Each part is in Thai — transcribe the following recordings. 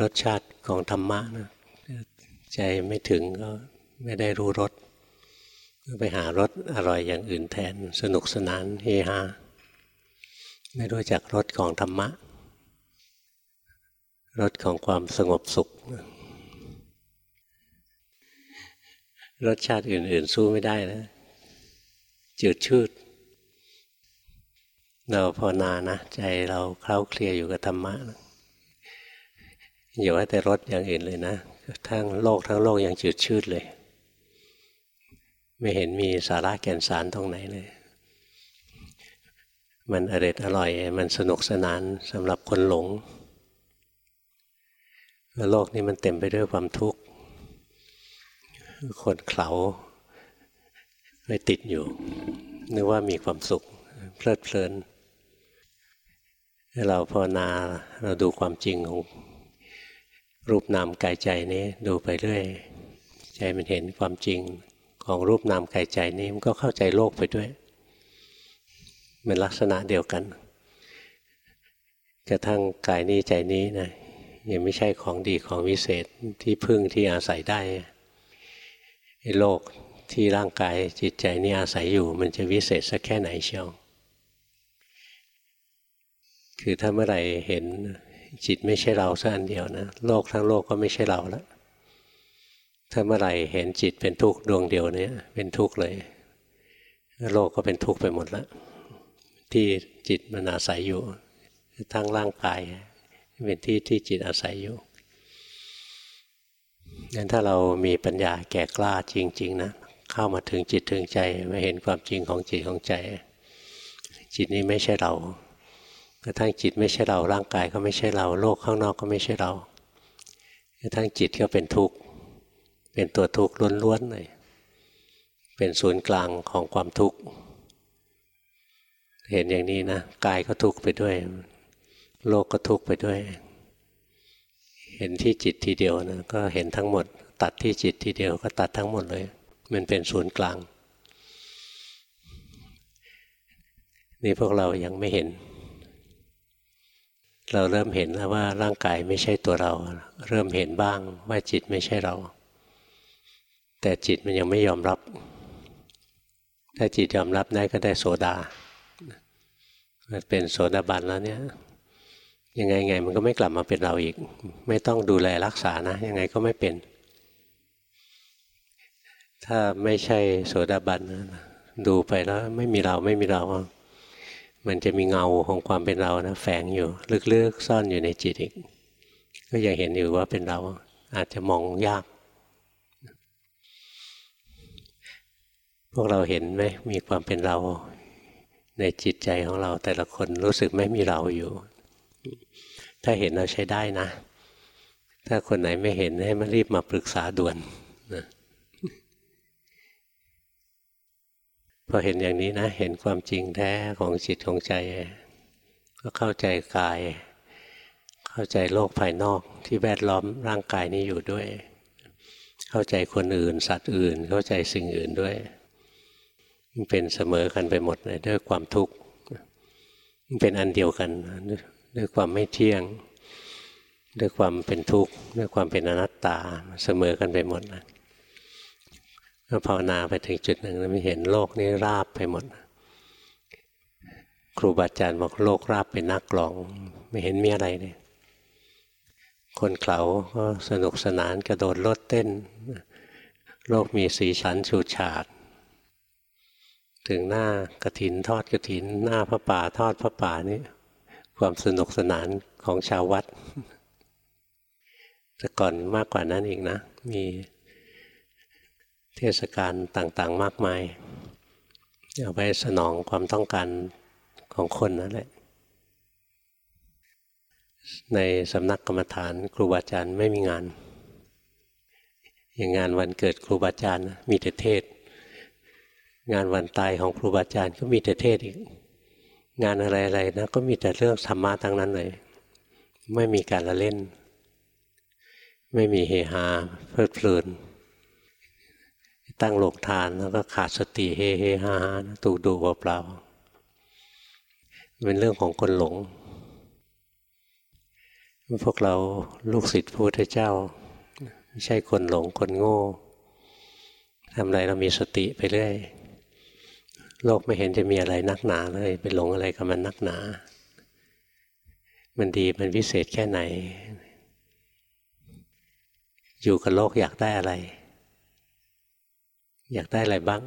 รสชาติของธรรมะนะใจไม่ถึงก็ไม่ได้รู้รสก็ไปหารสอร่อยอย่างอื่นแทน สนุกสนานเฮฮาไม่รู้จักรสของธรรมะรสของความสงบสุข รสชาติอื่น ๆ สู้ไม่ได้นะจืดชืด เราพอนานะ ใจเราเคล้าเคลียอยู่กับธรรมะนะ อย่าว่าแต่รสอย่างอื่นเลยนะทั้งโลกทั้งโลกยังจืดชืดเลย ไม่เห็นมีสาระแก่นสารตรงไหนเลย มันอร่อยอร่อย มันสนุกสนานสำหรับคนหลงโลกนี้มันเต็มไปด้วยความทุกข์ คนเขาไปติดอยู่นึกว่ามีความสุข เพลิดเพลินเราภาวนาเราดูความจริงของ รูปนามกายใจนี้ดูไปเรื่อย ใจมันเห็นความจริงของรูปนามกายใจนี้มันก็เข้าใจโลกไปด้วยเป็นลักษณะเดียวกัน กระทั่งกายนี้ใจนี้นะยังไม่ใช่ของดีของวิเศษที่พึ่งที่อาศัยได้โลกที่ร่างกายจิตใจนี้อาศัยอยู่ มันจะวิเศษสักแค่ไหนเชียว คือถ้าเมื่อไหร่เห็น จิตไม่ใช่เราสักอันเดียวนะโลกทั้งโลกก็ไม่ใช่เราแล้วถ้าเมื่อไหร่เห็นจิตเป็นทุกข์ดวงเดียวเนี่ยเป็นทุกข์เลย โลกก็เป็นทุกข์ไปหมดแล้วที่จิตมันอาศัยอยู่ทั้งร่างกาย เป็นที่ที่จิตอาศัยอยู่งั้นถ้าเรามีปัญญาแก่กล้าจริง ๆ นะ เข้ามาถึงจิตถึงใจมาเห็นความจริงของจิตของใจ จิตนี้ไม่ใช่เรา กระทั่งจิตไม่ใช่เราร่างกายก็ไม่ใช่เรา โลกข้างนอกก็ไม่ใช่เรากระทั่งจิตก็เป็นทุกข์เป็นตัวทุกข์ล้วนๆเลยเป็นศูนย์กลางของความทุกข์เห็นอย่างนี้นะกายก็ทุกข์ไปด้วย โลกก็ทุกข์ไปด้วย เห็นที่จิตทีเดียวนะก็เห็นทั้งหมด ตัดที่จิตทีเดียวก็ตัดทั้งหมดเลย มันเป็นศูนย์กลาง นี่พวกเรายังไม่เห็น เราเริ่มเห็นแล้วว่าร่างกายไม่ใช่ตัวเรา เริ่มเห็นบ้างว่าจิตไม่ใช่เรา แต่จิตมันยังไม่ยอมรับ ถ้าจิตยอมรับได้ก็ได้โสดาเป็นโสดาบันแล้วเนี่ยยังไงไงมันก็ไม่กลับมาเป็นเราอีก ไม่ต้องดูแลรักษานะ ยังไงก็ไม่เป็น ถ้าไม่ใช่โสดาบันดูไปแล้วไม่มีเราไม่มีเรา มันจะมีเงาของความเป็นเรานะแฝงอยู่ ลึกๆซ่อนอยู่ในจิตอีก ก็ยังเห็นอยู่ว่าเป็นเราอาจจะมองยาก พวกเราเห็นไหมมีความเป็นเราในจิตใจของเราแต่ละคนรู้สึกไม่มีเราอยู่ ถ้าเห็นเราใช้ได้นะ ถ้าคนไหนไม่เห็นให้มันรีบมาปรึกษาด่วนนะ พอเห็นอย่างนี้นะ เห็นความจริงแท้ของจิตของใจ ก็เข้าใจกาย เข้าใจโลกภายนอกที่แวดล้อมร่างกายนี้อยู่ด้วย เข้าใจคนอื่น สัตว์อื่น เข้าใจสิ่งอื่นด้วยมันเป็นเสมอกันไปหมดเลยด้วยความทุกข์มันเป็นอันเดียวกันด้วยความไม่เที่ยง ด้วยความเป็นทุกข์ด้วยความเป็นอนัตตาเสมอกันไปหมดนะ ภาวนาไปถึงจุดหนึ่งแล้วไม่เห็นโลกนี้ราบไปหมด ครูบาอาจารย์บอกโลกราบเป็นนักกลอง ไม่เห็นมีอะไรเลยคนเขาก็สนุกสนานกระโดดโลดเต้น โลกมีสีสันฉูดฉาด ถึงหน้ากระถินทอดกระถิน หน้าพระป่าทอดพระป่านี่ความสนุกสนานของชาววัดแต่ก่อนมากกว่านั้นอีกนะ มี เทศกาลต่างๆ มากมาย เอาไปสนองความต้องการของคนนั่นแหละ ในสำนักกรรมฐานครูบาอาจารย์ไม่มีงาน อย่างงานวันเกิดครูบาอาจารย์มีแต่เทศ งานวันตายของครูบาอาจารย์ก็มีแต่เทศอีก งานอะไรๆนะก็มีแต่เรื่องธรรมะทั้งนั้นเลย ไม่มีการละเล่น ไม่มีเฮฮาเพลิดเพลิน ตั้งหลกทานแล้วก็ขาดสติเฮเฮฮาฮาตูดูเปล่าเป็นเรื่องของคนหลง พวกเราลูกศิษย์พระพุทธเจ้า ไม่ใช่คนหลงคนโง่ทำอะไรเรามีสติไปเรื่อยโลกไม่เห็นจะมีอะไรนักหนาเลยไปหลงอะไรกับมันนักหนา มันดีมันวิเศษแค่ไหน อยู่กับโลกอยากได้อะไร อยากได้อะไรบ้าง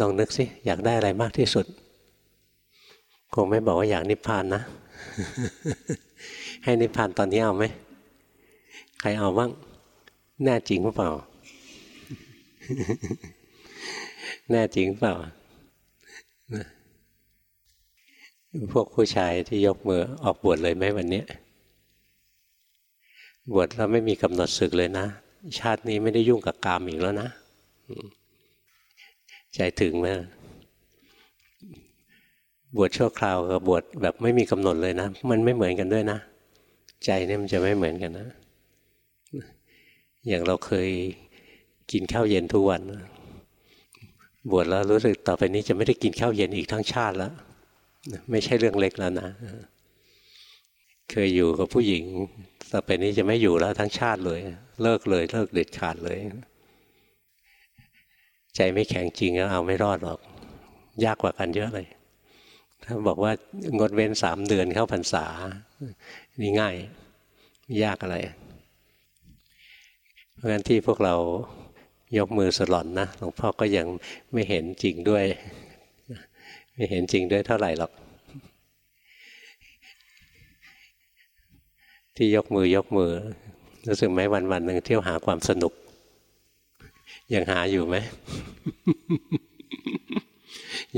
ลองนึกสิ อยากได้อะไรมากที่สุด คงไม่บอกว่าอยากนิพพานนะ ให้นิพพานตอนนี้เอาไหม ใครเอาบ้าง แน่จริงหรือเปล่า แน่จริงเปล่า พวกผู้ชายที่ยกมือออกบวชเลยไหมวันนี้ บวชแล้วไม่มีกำหนดศึกเลยนะ ชาตินี้ไม่ได้ยุ่งกับกามอีกแล้วนะใจถึงไหมบวชชั่วคราวกับบวชแบบไม่มีกำหนดเลยนะ มันไม่เหมือนกันด้วยนะ ใจเนี่ยมันจะไม่เหมือนกันนะ อย่างเราเคยกินข้าวเย็นทุกวัน บวชแล้วรู้สึกต่อไปนี้จะไม่ได้กินข้าวเย็นอีกทั้งชาติแล้วไม่ใช่เรื่องเล็กแล้วนะ เคยอยู่กับผู้หญิงต่อไปนี้จะไม่อยู่แล้วทั้งชาติเลย เลิกเลย เลิกเด็ดขาดเลย ใจไม่แข็งจริงแล้วเอาไม่รอดหรอก ยากกว่ากันเยอะเลย ถ้าบอกว่างดเว้นสามเดือนเข้าพรรษา นี่ง่าย ยากอะไร เพราะฉะนั้นที่พวกเรายกมือสลอนนะหลวงพ่อก็ยังไม่เห็นจริงด้วย ไม่เห็นจริงด้วยเท่าไหร่หรอก ที่ยกมือยกมือ รู้สึกไหมวันวันหนึ่งเที่ยวหาความสนุก ยังหาอยู่ไหม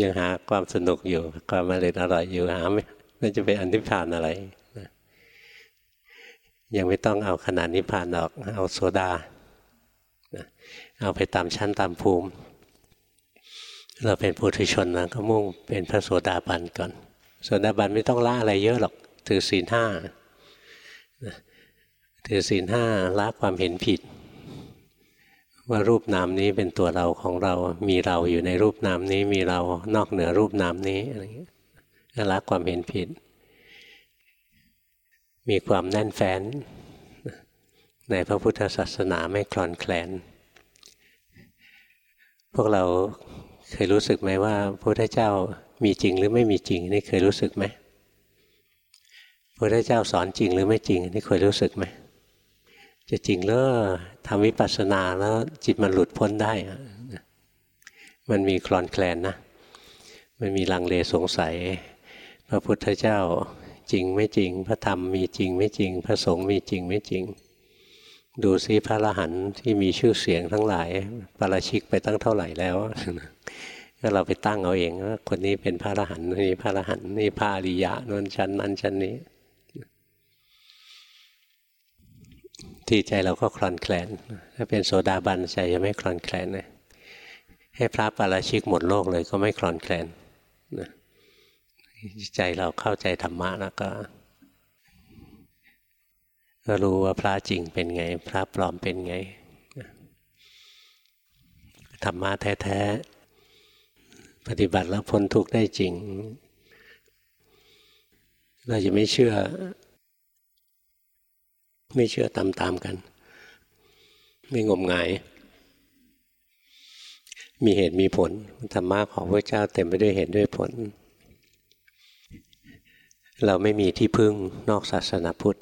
ยังหาความสนุกอยู่ ความอร่อยอร่อยอยู่หาไหมมันจะเป็นอันิพานอะไรยังไม่ต้องเอาขนาดนิพพานออก เอาโซดา เอาไปตามชั้นตามภูมิ เราเป็นปุถุชนนะก็มุ่งเป็นพระโสดาบันก่อน โสดาบันไม่ต้องละอะไรเยอะหรอก ถือศีลห้า ถือศีลห้าละความเห็นผิด ว่ารูปนามนี้เป็นตัวเราของเรา มีเราอยู่ในรูปนามนี้ มีเรานอกเหนือรูปนามนี้อะไรเงี้ยละความเห็นผิด มีความแน่นแฟ้นในพระพุทธศาสนาไม่คลอนแคลน พวกเราเคยรู้สึกไหมว่าพระพุทธเจ้ามีจริงหรือไม่มีจริงนี่เคยรู้สึกไหมพระพุทธเจ้าสอนจริงหรือไม่จริงนี่เคยรู้สึกไหม จะจริงแล้วทำวิปัสสนาแล้วจิตมันหลุดพ้นได้ มันมีคลอนแคลนนะ มันมีลังเลสงสัย พระพุทธเจ้าจริงไม่จริง พระธรรมมีจริงไม่จริง พระสงฆ์มีจริงไม่จริง ดูซิพระละหันที่มีชื่อเสียงทั้งหลายปราชิกไปตั้งเท่าไหร่แล้วก็เราไปตั้งเอาเองว่าคนนี้เป็นพระละหันนี่พระละหันนี่พระอริยะนนชั้นนั้นชั้นนี้ ที่ใจเราก็คลอนแคลน ถ้าเป็นโสดาบันใจจะไม่คลอนแคลนเลยให้พระปาราชิกหมดโลกเลยก็ไม่คลอนแคลนใจเราเข้าใจธรรมะแล้วก็ก็รู้ว่าพระจริงเป็นไง พระปลอมเป็นไงธรรมะแท้ๆปฏิบัติแล้วพ้นทุกข์ได้จริง เราจะไม่เชื่อ ไม่เชื่อตามๆกัน ไม่งมงาย มีเหตุมีผลธรรมะของพระเจ้าเต็มไปด้วยเหตุด้วยผล เราไม่มีที่พึ่งนอกศาสนาพุทธ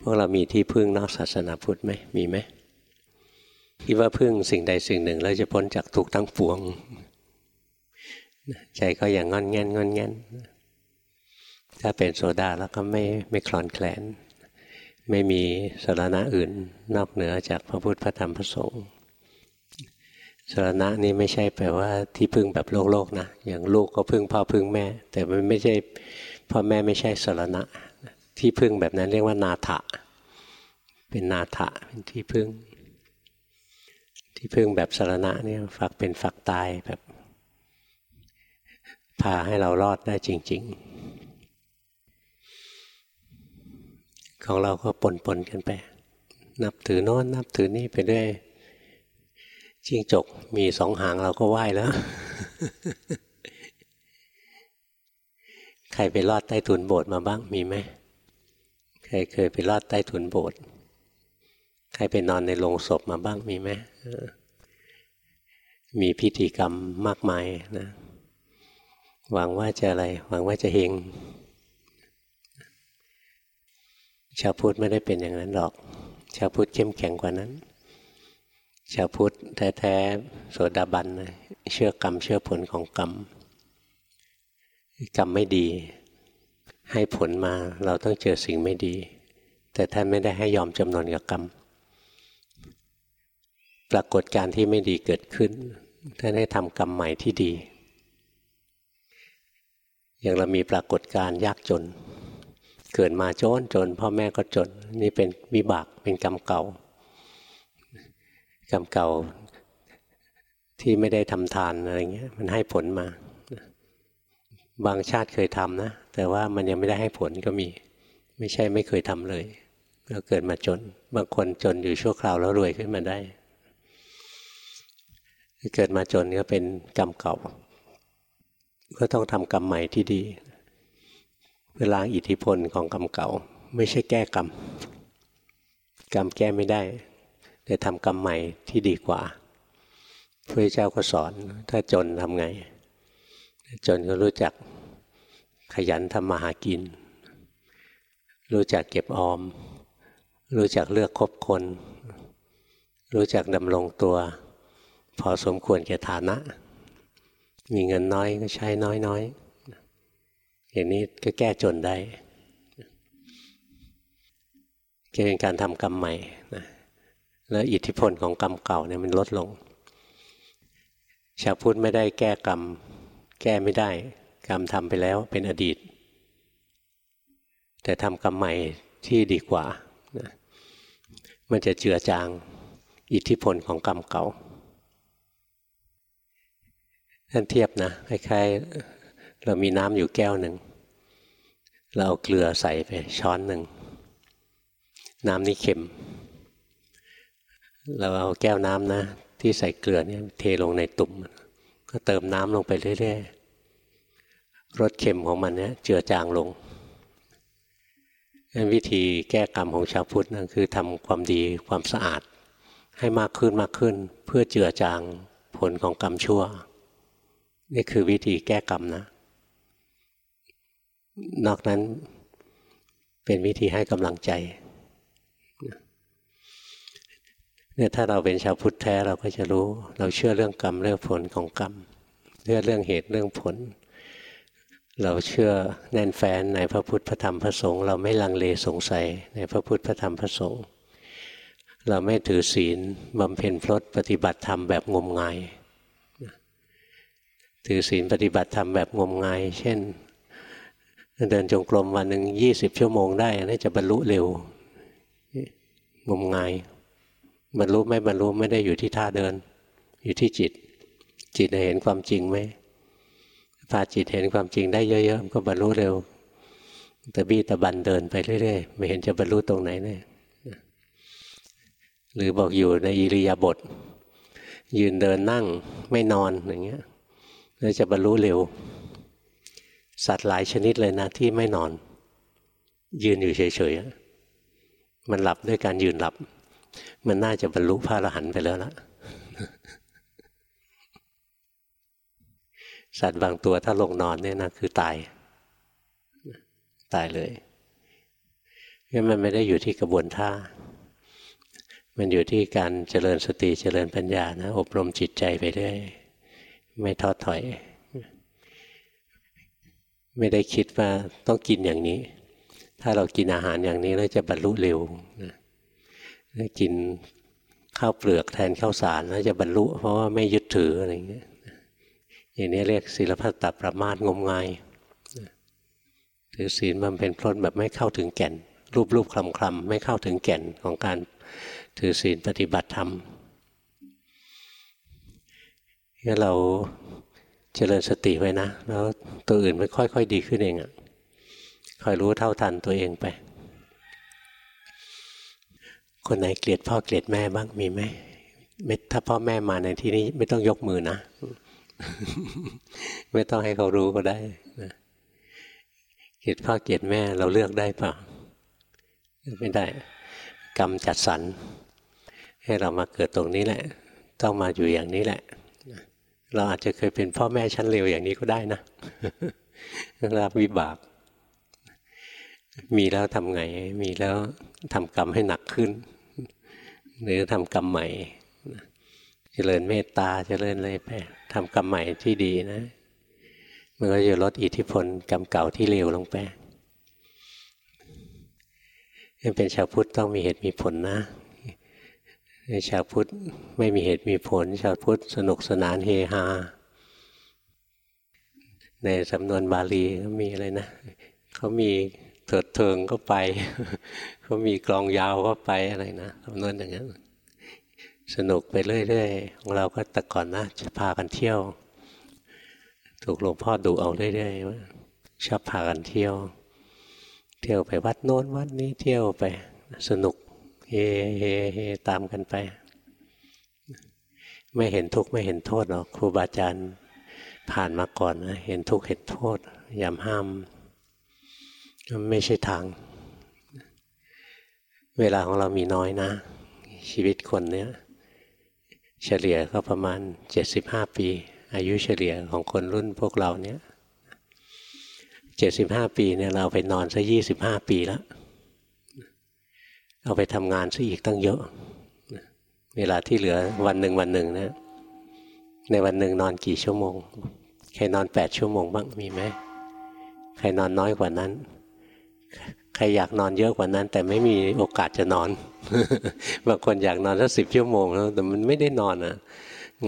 พวกเรามีที่พึ่งนอกศาสนาพุทธไหมมีไหมคิดว่าพึ่งสิ่งใดสิ่งหนึ่งแล้วจะพ้นจากทุกทั้งปวง ใจก็อย่างงอนแง่นงอนแง่นถ้าเป็นโซดาแล้วก็ไม่ไม่คลอนแคลน ไม่มีสารณะอื่นนอกเหนือจากพระพุทธพระธรรมพระสงฆ์สารณะนี่ไม่ใช่แปลว่าที่พึ่งแบบโลกโลกนะอย่างลูกก็พึ่งพ่อพึ่งแม่ แต่มันไม่ใช่พ่อแม่ไม่ใช่สารณะ ที่พึ่งแบบนั้นเรียกว่านาถะ เป็นนาถะเป็นที่พึ่ง ที่พึ่งแบบสารณะเนี่ยฝักเป็นฝักตายแบบพาให้เรารอดได้จริง ๆ ของเราก็ปนปนกันไป นับถือโน้นนับถือนี่ไปด้วยจิ้งจกมีสองหางเราก็ไหว้แล้ว ใครไปลอดใต้ถุนโบสถ์มาบ้างมีไหมใครเคยไปลอดใต้ถุนโบสถ์ใครไปนอนในโรงศพมาบ้างมีไหมมีพิธีกรรมมากมายนะ หวังว่าจะอะไร หวังว่าจะเฮง ชาวพุทธไม่ได้เป็นอย่างนั้นหรอก ชาวพุทธเข้มแข็งกว่านั้น ชาวพุทธแท้ๆโสดาบันเชื่อกรรมเชื่อผลของกรรม กรรมไม่ดี ให้ผลมาเราต้องเจอสิ่งไม่ดี แต่ท่านไม่ได้ให้ยอมจำนวนกับกรรม ปรากฏการที่ไม่ดีเกิดขึ้นท่านให้ทำกรรมใหม่ที่ดี อย่างเรามีปรากฏการยากจน เกิดมาจนจนพ่อแม่ก็จน นี่เป็นวิบากเป็นกรรมเก่ากรรมเก่าที่ไม่ได้ทำทานอะไรเงี้ยมันให้ผลมา บางชาติเคยทำนะ แต่ว่ามันยังไม่ได้ให้ผลก็มี ไม่ใช่ไม่เคยทำเลยก็เกิดมาจน บางคนจนอยู่ชั่วคราวแล้วรวยขึ้นมาได้ เกิดมาจนก็เป็นกรรมเก่า ก็ต้องทำกรรมใหม่ที่ดี เวลาอิทธิพลของกรรมเก่า ไม่ใช่แก้กรรม กรรมแก้ไม่ได้ แต่ทำกรรมใหม่ที่ดีกว่าพระเจ้าก็สอนถ้าจนทำไง จนก็รู้จักขยันทำมาหากิน รู้จักเก็บออม รู้จักเลือกคบคน รู้จักดำรงตัว พอสมควรแก่ฐานะ มีเงินน้อยก็ใช้น้อยๆ อย่างนี้ก็แก้จนได้ก็เป็นการทำกรรมใหม่นะแล้วอิทธิพลของกรรมเก่าเนี่ยมันลดลง ชาวพุทธไม่ได้แก้กรรม แก้ไม่ได้ กรรมทำไปแล้วเป็นอดีต แต่ทำกรรมใหม่ที่ดีกว่านะมันจะเจือจางอิทธิพลของกรรมเก่าท่านเทียบนะคล้าย เรามีน้ำอยู่แก้วหนึ่ง เราเอาเกลือใส่ไปช้อนหนึ่ง น้ำนี้เค็ม เราเอาแก้วน้ำนะ ที่ใส่เกลือเนี่ยเทลงในตุ่ม ก็เติมน้ำลงไปเรื่อยๆ รสเค็มของมันเนี่ยเจือจางลงวิธีแก้กรรมของชาวพุทธนะคือทำความดีความสะอาด ให้มากขึ้นมากขึ้น เพื่อเจือจางผลของกรรมชั่ว นี่คือวิธีแก้กรรมนะ นอกนั้นเป็นวิธีให้กำลังใจเนี่ยถ้าเราเป็นชาวพุทธแท้เราก็จะรู้ เราเชื่อเรื่องกรรมเรื่องผลของกรรมเรื่องเรื่องเหตุเรื่องผล เราเชื่อแน่นแฟ้นในพระพุทธพระธรรมพระสงฆ์เราไม่ลังเลสงสัยในพระพุทธพระธรรมพระสงฆ์เราไม่ถือศีลบำเพ็ญพรตปฏิบัติธรรมแบบงมงาย ถือศีลปฏิบัติธรรมแบบงมงาย เช่น เดินจงกรมวันหนึ่งยี่สิบชั่วโมงได้นี่จะบรรลุเร็วงมงายบรรลุไม่บรรลุไม่ได้อยู่ที่ท่าเดิน อยู่ที่จิต จิตเห็นความจริงไหมพาจิตเห็นความจริงได้เยอะๆก็บรรลุเร็วแต่บี้ตะบันเดินไปเรื่อยๆไม่เห็นจะบรรลุตรงไหนเลยหรือบอกอยู่ในอิริยาบถยืนเดินนั่งไม่นอนอย่างเงี้ยแล้วจะบรรลุเร็ว สัตว์หลายชนิดเลยนะที่ไม่นอน ยืนอยู่เฉยๆมันหลับด้วยการยืนหลับ มันน่าจะบรรลุพระอรหันต์ไปแล้วละสัตว์บางตัวถ้าลงนอนเนี่ยนะคือตาย ตายเลยเพราะมันไม่ได้อยู่ที่กระบวนท่า มันอยู่ที่การเจริญสติเจริญปัญญานะ อบรมจิตใจไปได้ไม่ท้อถอย ไม่ได้คิดว่าต้องกินอย่างนี้ ถ้าเรากินอาหารอย่างนี้เราจะบรรลุเร็วนะกินข้าวเปลือกแทนข้าวสารแล้วจะบรรลุ เพราะว่าไม่ยึดถืออะไรอย่างเงี้ยอย่างนี้เรียกศีลพัตตประมาทงมงายถือศีลมันเป็นพลดแบบไม่เข้าถึงแก่น รูปรูปคลำคลำไม่เข้าถึงแก่นของการถือศีลปฏิบัติธรรมงั้นเรา เจริญสติไว้นะ แล้วตัวอื่นมันค่อย ๆ ดีขึ้นเองอะ่ะคอยรู้เท่าทันตัวเองไป คนไหนเกลียดพ่อเกลียดแม่บ้างมีไหมไม่ถ้าพ่อแม่มาในที่นี้ไม่ต้องยกมือนะ ไม่ต้องให้เขารู้ก็ได้นะเกลียดพ่อเกลียดแม่เราเลือกได้เปล่าไม่ได้ กรรมจัดสรรให้เรามาเกิดตรงนี้แหละ ต้องมาอยู่อย่างนี้แหละ เราอาจจะเคยเป็นพ่อแม่ชั้นเลวอย่างนี้ก็ได้นะรับวิบาก มีแล้วทำไง มีแล้วทำกรรมให้หนักขึ้น หรือทำกรรมใหม่เจริญเมตตาเจริญอะไรไปทำกรรมใหม่ที่ดีนะ มันก็จะลดอิทธิพลกรรมเก่าที่เลวลงไปเป็นชาวพุทธต้องมีเหตุมีผลนะ ชาวพุทธไม่มีเหตุมีผล ชาวพุทธสนุกสนานเฮฮา ในสำนวนบาลีก็มีอะไรนะเขามีเถิดเทิงก็ไป เขามีกลองยาวก็ไปอะไรนะสำนวนอย่างนั้นสนุกไปเรื่อยๆของเราก็แต่ก่อนนะจะพากันเที่ยว ถูกหลวงพ่อดูเอาเรื่อยๆว่าชอบพากันเที่ยว เที่ยวไปวัดโน้นวัดนี้เที่ยวไปสนุก เฮเฮเฮตามกันไป ไม่เห็นทุกข์ไม่เห็นโทษหรอกครูบาอาจารย์ผ่านมาก่อนนะเห็นทุกข์เห็นโทษยาห้ามไม่ใช่ทาง เวลาของเรามีน้อยนะ ชีวิตคนเนี้ยเฉลี่ยก็ประมาณ 75 ปี อายุเฉลี่ยของคนรุ่นพวกเราเนี้ย75 ปีเนี่ยเราไปนอนซะ25 ปีแล้ว เอาไปทำงานซะอีกตั้งเยอะ เวลาที่เหลือวันหนึ่งวันหนึ่งนะในวันหนึ่งนอนกี่ชั่วโมง ใครนอนแปดชั่วโมงบ้างมีไหม ใครนอนน้อยกว่านั้น ใครอยากนอนเยอะกว่านั้น แต่ไม่มีโอกาสจะนอน บางคนอยากนอนสักสิบชั่วโมงแล้วแต่มันไม่ได้นอนนะ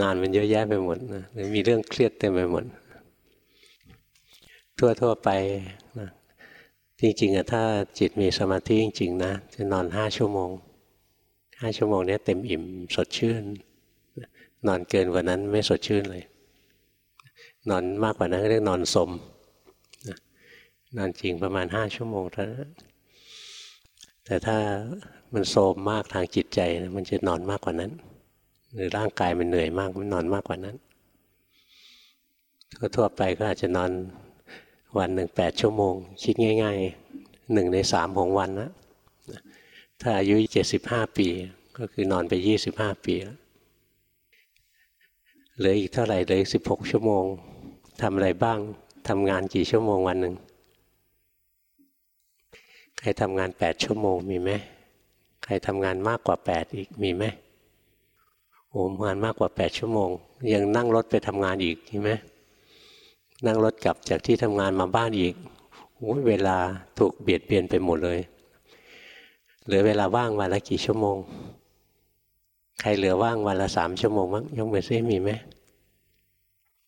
งานมันเยอะแยะไปหมดนะมีเรื่องเครียดเต็มไปหมดทั่วๆไปนะ จริงๆอะถ้าจิตมีสมาธิจริง ๆ นะ จะนอนห้าชั่วโมงห้าชั่วโมงนี้เต็มอิ่มสดชื่น นอนเกินกว่านั้นไม่สดชื่นเลย นอนมากกว่านั้นเรียกนอนสมนอนจริงประมาณห้าชั่วโมงเท่านั้นแต่ถ้ามันโสมมากทางจิตใจมันจะนอนมากกว่านั้น หรือร่างกายมันเหนื่อยมากมันนอนมากกว่านั้นทั่วไปก็อาจจะนอน วันหนึ่งแปดชั่วโมง คิดง่ายๆหนึ่งในสามของวันนะถ้าอายุเจ็ดสิบห้าปี ก็คือนอนไปยี่สิบห้าปีแล้วเหลืออีกเท่าไหร่เหลืออีกสิบหกชั่วโมงทำอะไรบ้างทำงานกี่ชั่วโมงวันหนึ่งใครทำงานแปดชั่วโมงมีไหมใครทำงานมากกว่าแปดอีกมีไหมโอ้งานมากกว่าแปดชั่วโมง ยังนั่งรถไปทำงานอีกมีไหม นั่งรถกลับจากที่ทำงานมาบ้านอีกเวลาถูกเบียดเบียนไปหมดเลยเหลือเวลาว่างวันละกี่ชั่วโมง ใครเหลือว่างวันละสามชั่วโมงมั้งยกมือซิมีไหม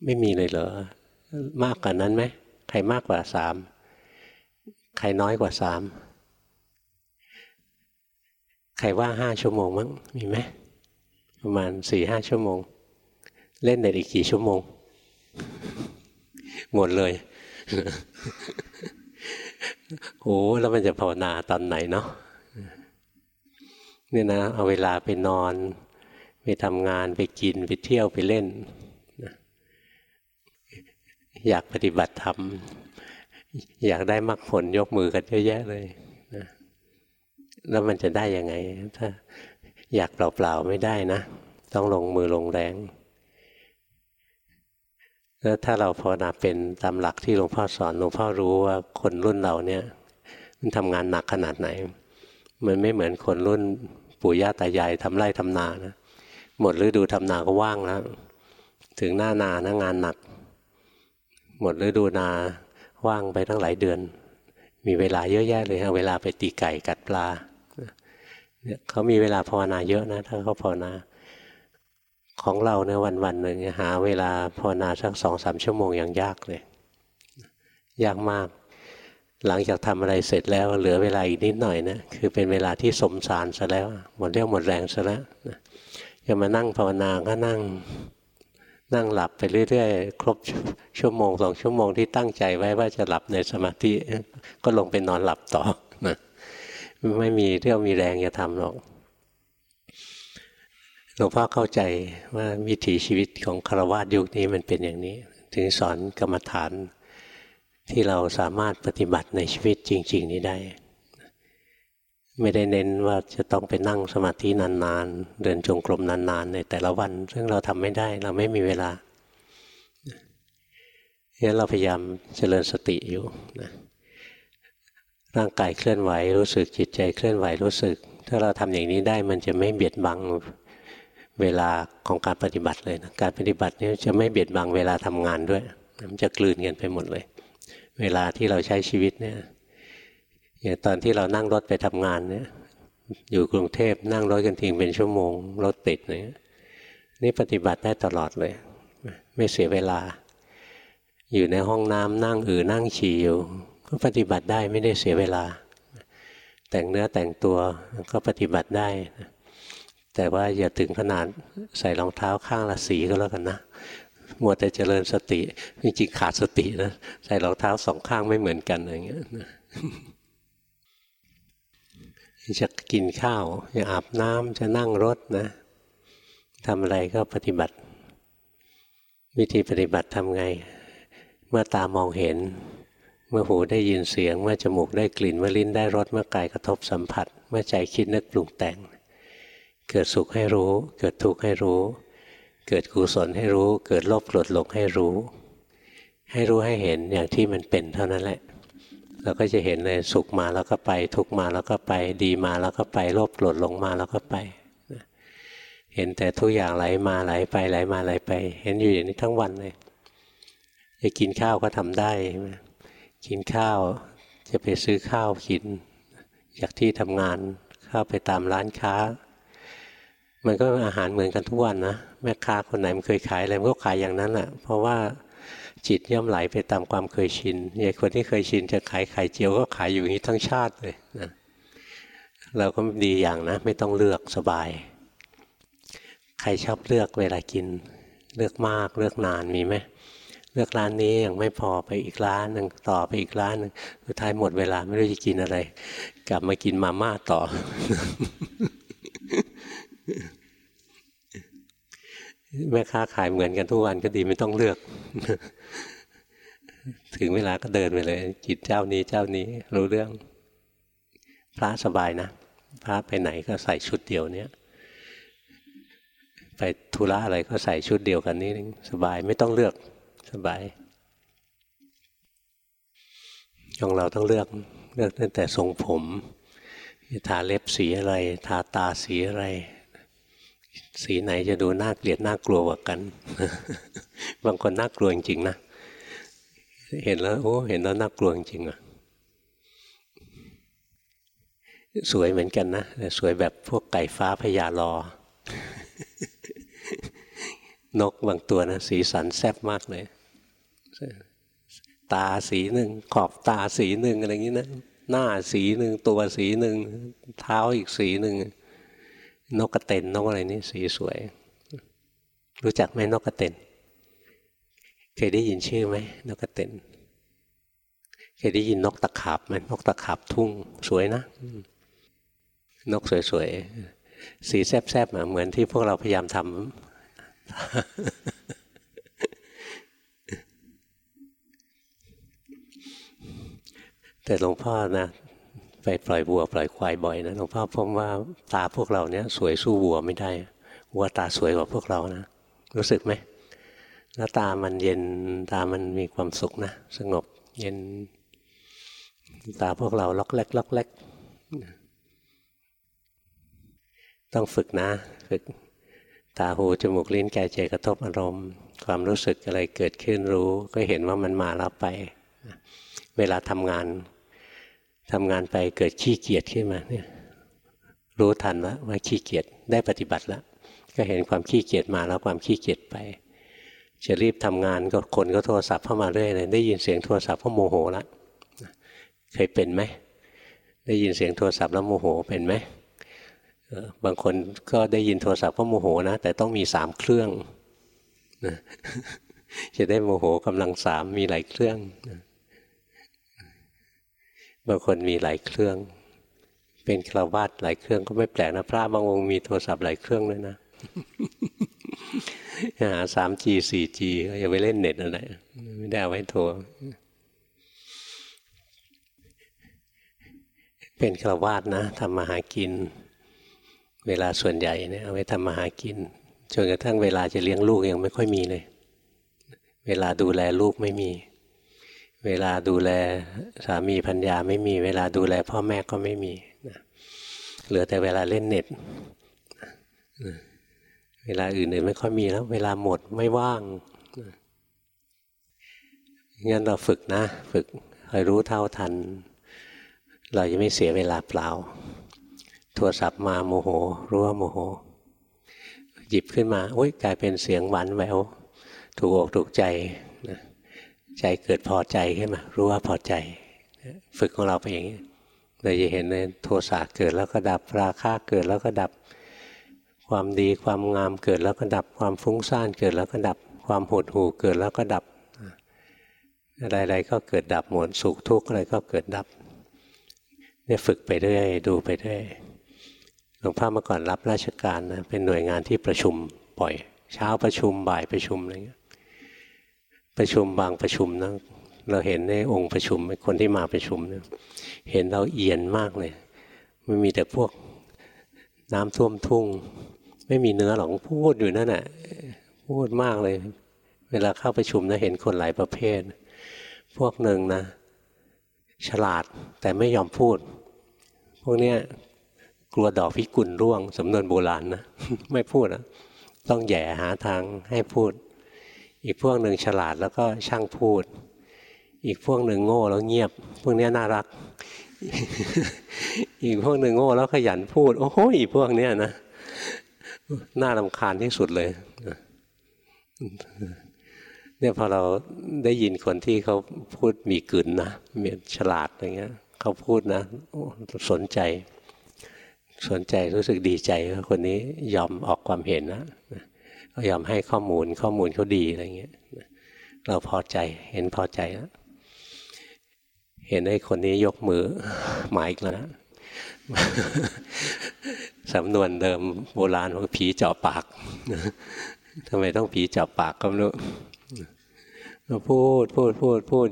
ไม่มีเลยเหรอมากกว่านั้นไหมใครมากกว่าสามใครน้อยกว่าสามใครว่างห้าชั่วโมงมั้งมีไหมประมาณสี่ห้าชั่วโมง เล่นเน็ตอีกกี่ชั่วโมง หมดเลยโอ้แล้วมันจะภาวนาตอนไหนเนาะเนี่ยนะเอาเวลาไปนอน ไปทำงานไปกินไปเที่ยวไปเล่น อยากปฏิบัติธรรม อยากได้มรรคผลยกมือกันเยอะแยะเลยนะแล้วมันจะได้ยังไง ถ้า อยากเปล่าๆไม่ได้นะ ต้องลงมือลงแรง แล้วถ้าเราภาวนาเป็นตามหลักที่หลวงพ่อสอนหลวงพ่อรู้ว่าคนรุ่นเราเนี่ย มันทำงานหนักขนาดไหน มันไม่เหมือนคนรุ่นปู่ย่าตายายทำไร่ทำนานะหมดฤดูทำนาก็ว่างแล้วถึงหน้านานะงานหนัก หมดฤดูนาว่างไปตั้งหลายเดือน มีเวลาเยอะแยะเลยเอาเวลาไปตีไก่กัดปลาเนี่ยเขามีเวลาภาวนาเยอะนะถ้าเขาภาวนา ของเราเนี่ยวันวันหนึ่งหาเวลาภาวนาสักสองสามชั่วโมงยังยากเลย ยากมาก หลังจากทำอะไรเสร็จแล้วเหลือเวลาอีกนิดหน่อยนะคือเป็นเวลาที่สมสารซะแล้วหมดเรี่ยวหมดแรงซะแล้วจะมานั่งภาวนาก็นั่งนั่งหลับไปเรื่อยๆ ครบชั่วโมงสองชั่วโมงที่ตั้งใจไว้ว่าจะหลับในสมาธิก็ลงไปนอนหลับต่อนะไม่มีเรี่ยวมีแรงจะทำหรอก หลวงพ่อเข้าใจว่าวิถีชีวิตของคารวะยุคนี้มันเป็นอย่างนี้ ถึงสอนกรรมฐานที่เราสามารถปฏิบัติในชีวิตจริง ๆ นี้ได้ ไม่ได้เน้นว่าจะต้องไปนั่งสมาธินานๆ เดินจงกรมนานๆ ในแต่ละวัน ซึ่งเราทำไม่ได้เราไม่มีเวลางั้นเราพยายามเจริญสติอยู่นะร่างกายเคลื่อนไหวรู้สึกจิตใจเคลื่อนไหวรู้สึก ถ้าเราทำอย่างนี้ได้มันจะไม่เบียดบัง เวลาของการปฏิบัติเลยนะการปฏิบัตินี้จะไม่เบียดบังเวลาทำงานด้วย มันจะกลืนกันไปหมดเลย เวลาที่เราใช้ชีวิตเนี่ยอย่างตอนที่เรานั่งรถไปทำงานเนี่ยอยู่กรุงเทพนั่งรถกันทิ้งเป็นชั่วโมงรถติดเนี่ยนี่ปฏิบัติได้ตลอดเลย ไม่เสียเวลา อยู่ในห้องน้ำนั่งอือนั่งฉี่อยู่ก็ปฏิบัติได้ไม่ได้เสียเวลา แต่งเนื้อแต่งตัวก็ปฏิบัติได้ แต่ว่าอย่าถึงขนาดใส่รองเท้าข้างละสีก็แล้วกันนะมัวแต่เจริญสติจริงๆขาดสตินะใส่รองเท้าสองข้างไม่เหมือนกันอย่างเงี้ยจะกินข้าวจะอาบน้ำจะนั่งรถนะทำอะไรก็ปฏิบัติ วิธีปฏิบัติทำไง เมื่อตามองเห็น เมื่อหูได้ยินเสียง เมื่อจมูกได้กลิ่น เมื่อลิ้นได้รสเมื่อกายกระทบสัมผัส เมื่อใจคิดนึกปรุงแต่ง เกิดสุขให้รู้ เกิดทุกข์ให้รู้ เกิดกุศลให้รู้ เกิดโลภโกรธหลงให้รู้ ให้รู้ให้เห็นอย่างที่มันเป็นเท่านั้นแหละเราก็จะเห็นเลยสุขมาแล้วก็ไป ทุกมาแล้วก็ไป ดีมาแล้วก็ไปโลภโกรธหลงมาแล้วก็ไปเห็นแต่ทุกอย่างไหลมาไหลไปไหลมาไหลไป เห็นอยู่อย่างนี้ทั้งวันเลยจะกินข้าวก็ทำได้กินข้าวจะไปซื้อข้าวกิน จากที่ทำงานเข้าไปตามร้านค้า มันก็อาหารเหมือนกันทุกวันนะแม่ค้าคนไหนมันเคยขายอะไรมันก็ขายอย่างนั้นแหละเพราะว่าจิตย่อมไหลไปตามความเคยชินอย่างคนที่เคยชินจะขายไข่เจียวก็ขายอยู่อย่างนี้ทั้งชาติเลยนะเราก็ดีอย่างนะ ไม่ต้องเลือกสบาย ใครชอบเลือกเวลากิน เลือกมากเลือกนานมีไหมเลือกร้านนี้ยังไม่พอไปอีกร้านหนึ่งต่อไปอีกร้านหนึ่งสุดท้ายหมดเวลาไม่รู้จะกินอะไร กลับมากินมาม่าต่อ แม่ค้าขายเหมือนกันทุกวันก็ดีไม่ต้องเลือก ถึงเวลาก็เดินไปเลย จิตเจ้านี้เจ้านี้รู้เรื่อง พระสบายนะ พระไปไหนก็ใส่ชุดเดียวเนี้ยไปธุระอะไรก็ใส่ชุดเดียวกันนี้สบายไม่ต้องเลือกสบายของเราต้องเลือกเลือกตั้งแต่ทรงผมทาเล็บสีอะไร ทาตาสีอะไร สีไหนจะดูน่าเกลียดน่ากลัวกว่ากัน บางคนน่ากลัวจริงๆนะ เห็นแล้วโอ้เห็นแล้วน่ากลัวจริงอะ สวยเหมือนกันนะแต่สวยแบบพวกไก่ฟ้าพญาลอ นกบางตัวนะสีสันแซ่บมากเลย ตาสีหนึ่งขอบตาสีหนึ่งอะไรอย่างนี้นะ หน้าสีหนึ่งตัวสีหนึ่งเท้าอีกสีหนึ่ง นกกระเต็นนกอะไรนี่สีสวย รู้จักไหมนกกระเต็นเคยได้ยินชื่อไหมนกกระเต็นเคยได้ยินนกตะขาบไหมนกตะขาบทุ่ง สวยนะ นกสวยๆ สีแซบๆเหมือนที่พวกเราพยายามทำแต่หลวงพ่อนะ ไปปล่อยวัว ปล่อยควายบ่อยนะหลวงพ่อพบว่าตาพวกเราเนี้ยสวยสู้วัวไม่ได้วัวตาสวยกว่าพวกเรานะ รู้สึกไหมแล้วตามันเย็นตามันมีความสุขนะ สงบเย็นตาพวกเราล็อกเล็กล็อกเล็กต้องฝึกนะ ฝึกตาหูจมูกลิ้นกายใจกระทบอารมณ์ ความรู้สึกอะไรเกิดขึ้นรู้ ก็เห็นว่ามันมาแล้วไป เวลาทำงาน ทำงานไปเกิดขี้เกียจขึ้นมาเนี่ยรู้ทันแล้วว่าขี้เกียจได้ปฏิบัติแล้ว ก็เห็นความขี้เกียจมาแล้วความขี้เกียจไป จะรีบทำงานก็คนก็โทรศัพท์เข้ามาเรื่อยเลยได้ยินเสียงโทรศัพท์ก็โมโหล้วเคยเป็นไหมได้ยินเสียงโทรศัพท์แล้วโมโหเป็นไหมบางคนก็ได้ยินโทรศัพท์ก็โมโหนะ แต่ต้องมีสามเครื่องจะได้โมโหกำลังสามมีหลายเครื่อง บางคนมีหลายเครื่อง เป็นคราวาสหลายเครื่องก็ไม่แปลกนะพระบางองค์มีโทรศัพท์หลายเครื่องด้วยนะหาสามจีสี่จีอย่าไปเล่นเน็ตอะไรไม่ได้เอาไว้โทรเป็นคราวาสนะทำมาหากิน เวลาส่วนใหญ่เนี่ยเอาไว้ทำมาหากินจนกระทั่งเวลาจะเลี้ยงลูกยังไม่ค่อยมีเลย เวลาดูแลลูกไม่มี เวลาดูแลสามีพัญญาไม่มีเวลาดูแลพ่อแม่ก็ไม่มีเหลือแต่เวลาเล่นเน็ตเวลาอื่นๆไม่ค่อยมีแล้ว เวลาหมดไม่ว่างงั้นเราฝึกนะ ฝึกคอยรู้เท่าทัน เราจะไม่เสียเวลาเปล่าโทรศัพท์มาโมโห รู้ว่าโมโห หยิบขึ้นมาโอ้ยกลายเป็นเสียงหวานแววถูกอกถูกใจ ใจเกิดพอใจขึ้นมารู้ว่าพอใจ ฝึกของเราไปอย่างนี้เราจะเห็นในโทสะเกิดแล้วก็ดับราคะเกิดแล้วก็ดับ ความดีความงามเกิดแล้วก็ดับความฟุ้งซ่านเกิดแล้วก็ดับ ความหดหู่เกิดแล้วก็ดับอะไรๆก็เกิดดับหมดสุขทุกข์อะไรก็เกิดดับเนี่ยฝึกไปเรื่อยดูไปเรื่อยหลวงพ่อเมื่อก่อนรับราชการนะเป็นหน่วยงานที่ประชุมบ่อย เช้าประชุมบ่ายประชุมอะไรเงี้ย ประชุมบางประชุมนะเราเห็นในองค์ประชุมคนที่มาประชุมเนี่ยเห็นเราเอียนมากเลยไม่มีแต่พวกน้ำท่วมทุ่ง ไม่มีเนื้อหรอกพูดอยู่นั่นแหละพูดมากเลย เวลาเข้าประชุมนะเห็นคนหลายประเภท พวกหนึ่งนะ ฉลาดแต่ไม่ยอมพูด พวกเนี้ยกลัวดอกพิกุลร่วงสำนวนโบราณนะ ไม่พูดนะต้องแย่หาทางให้พูด อีกพวกหนึ่งฉลาดแล้วก็ช่างพูด อีกพวกหนึ่งโง่แล้วเงียบ พวกนี้น่ารัก อีกพวกหนึ่งโง่แล้วขยันพูด โอ้โหอีกพวกเนี้ยนะน่าลำคาญที่สุดเลยเนี่ยพอเราได้ยินคนที่เขาพูดมีกลืนนะมีฉลาดอะไรเงี้ยเขาพูดนะสนใจ สนใจรู้สึกดีใจว่าคนนี้ยอมออกความเห็นนะ ก็ยอมให้ข้อมูลข้อมูลเขาดีอะไรเงี้ยเราพอใจเห็นพอใจแล้วเห็นไอ้คนนี้ยกมือหมายอีกแล้วนะสำนวนเดิมโบราณว่าผีเจาะปากทำไมต้องผีเจาะปากก็ไม่รู้เราพูดพูดพูดพูด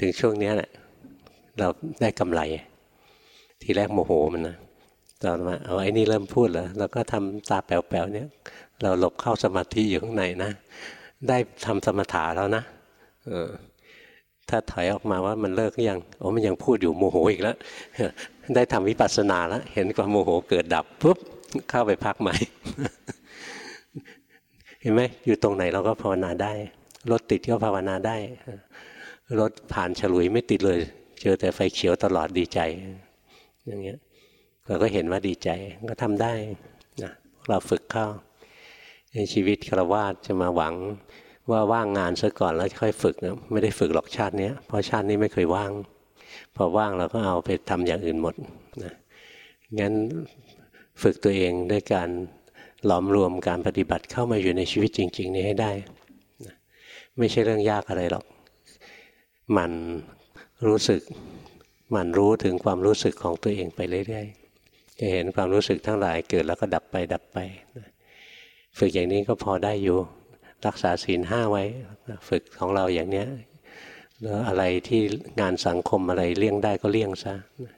ถึงช่วงนี้แหละเราได้กำไร ทีแรกโมโหมันนะตอนมาเอาไอ้นี่เริ่มพูดแล้วเราก็ทำตาแป๋วๆเนี่ย เราหลบเข้าสมาธิอยู่ข้างในนะ ได้ทำสมถะแล้วนะเออถ้าถอยออกมาว่ามันเลิกยังโอ้มันยังพูดอยู่โมโหอีกแล้ว ได้ทำวิปัสสนาแล้ว เห็นความโมโหเกิดดับปุ๊บเข้าไปพักใหม่ เห็นไหมอยู่ตรงไหนเราก็ภาวนาได้ รถติดก็ภาวนาได้ รถผ่านฉลุยไม่ติดเลย เจอแต่ไฟเขียวตลอดดีใจ อย่างเงี้ยเราก็เห็นว่าดีใจก็ทำได้นะเราฝึกเข้า ชีวิตครวาสจะมาหวังว่าว่างงานซะก่อนแล้วค่อยฝึกนะไม่ได้ฝึกหรอกชาตินี้เพราะชาตินี้ไม่เคยว่าง พอว่างเราก็เอาไปทำอย่างอื่นหมดนะงั้นฝึกตัวเองด้วยการหลอมรวมการปฏิบัติเข้ามาอยู่ในชีวิตจริง ๆ นี้ให้ได้นะไม่ใช่เรื่องยากอะไรหรอก มันรู้สึกมันรู้ถึงความรู้สึกของตัวเองไปเรื่อยๆจะเห็นความรู้สึกทั้งหลายเกิดแล้วก็ดับไปดับไปนะ ฝึกอย่างนี้ก็พอได้อยู่ รักษาศีลห้าไว้ ฝึกของเราอย่างเนี้ยแล้วอะไรที่งานสังคมอะไรเลี่ยงได้ก็เลี่ยงซะ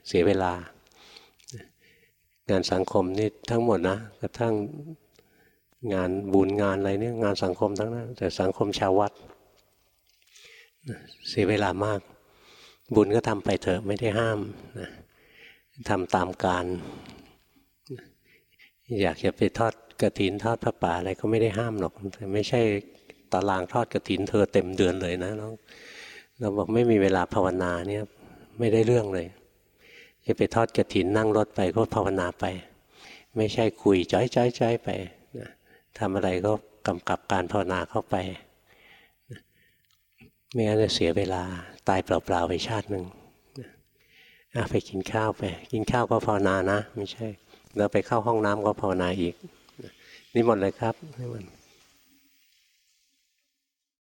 เสียเวลา งานสังคมนี่ทั้งหมดนะกระทั่งงานบุญงานอะไรเนี่ยงานสังคมทั้งนั้นแต่สังคมชาววัด เสียเวลามาก บุญก็ทำไปเถอะไม่ได้ห้ามนะทำตามการ อยากจะไปทอด กระถินทอดพระป่าอะไรก็ไม่ได้ห้ามหรอกแต่ไม่ใช่ตารางทอดกระถินเธอเต็มเดือนเลยนะเราเราบอกไม่มีเวลาภาวนาเนี่ยไม่ได้เรื่องเลยจะไปทอดกระถินนั่งรถไปก็ภาวนาไป ไม่ใช่คุยจ้อยจ้อยจ้อยไปนะทำอะไรก็กำกับการภาวนาเข้าไปไม่งั้นจะเสียเวลาตายเปล่าๆไปชาติหนึ่งไปกินข้าวไป กินข้าวก็ภาวนานะ ไม่ใช่ เราไปเข้าห้องน้ำก็ภาวนาอีก นิมนต์เลยครับนิมนต์